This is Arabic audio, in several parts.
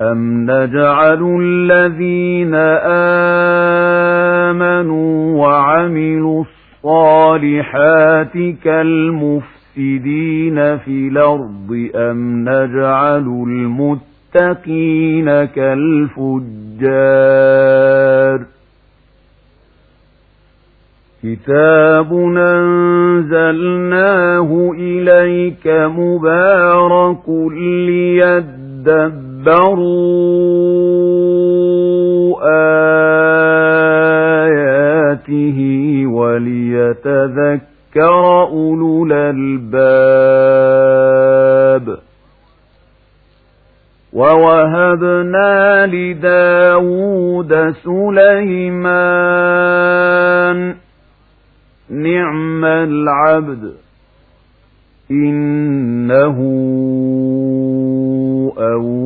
أم نجعل الذين آمنوا وعملوا الصالحات كالمفسدين في الأرض أم نجعل المتقين كالفجار كتاب أنزلناه إليك مبارك ليدبر يدبروا آياته وليتذكر أولو الألباب ووهبنا لداود سليمان نعم العبد إنه أواب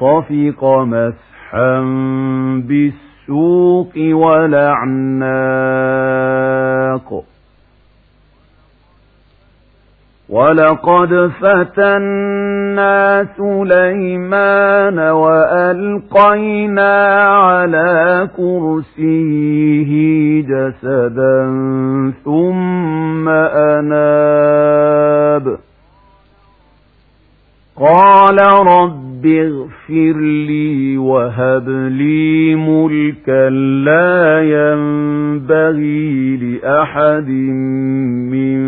فطفق مسحا بالسوق ولعناق ولقد فتنا سليمان وألقينا على كرسيه جسدا ثم أناب. قال رب اغفر لي وهب لي ملكا لا ينبغي لأحد من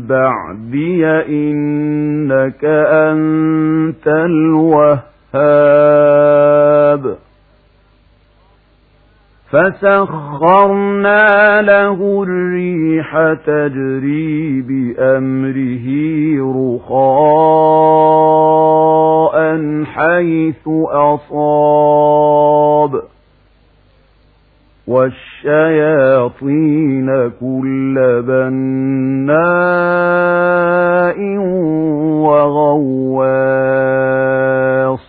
بعدي إنك أنت الوهاب. فسخرنا له الريح تجري بأمره رخاء. حيث أصاب. والشياطين كل بناء وغواص.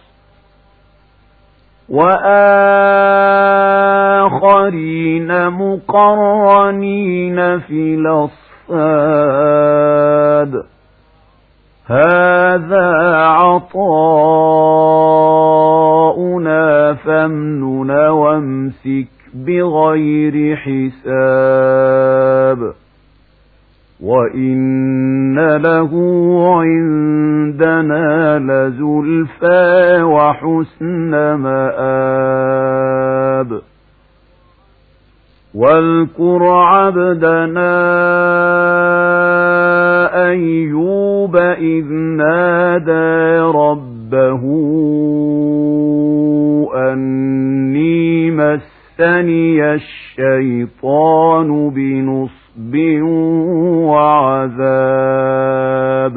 وآخرين مقرنين في الأصفاد. هذا عطاؤنا فامنن وامسك بغير حساب وإن له عندنا لزلفى وحسن مآب واذكر عبدنا أيوب إذ نادى ربه مسني الشيطان بنصب وعذاب.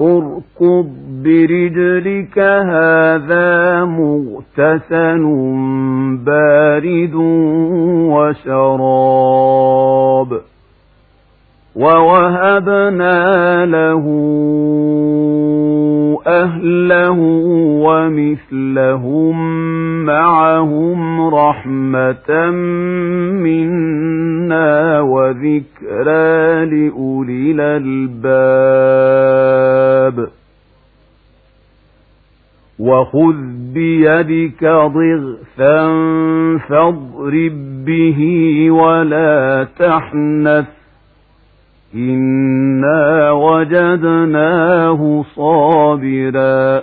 اركض برجلك هذا مغتسل بارد وشراب. ووهبنا له أهله ومثلهم معهم رحمة منا وذكرى لأولي الألباب وخذ بيدك ضغثا فاضرب به ولا تحنث إنا وجدناه صابرا